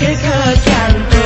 Take a chance.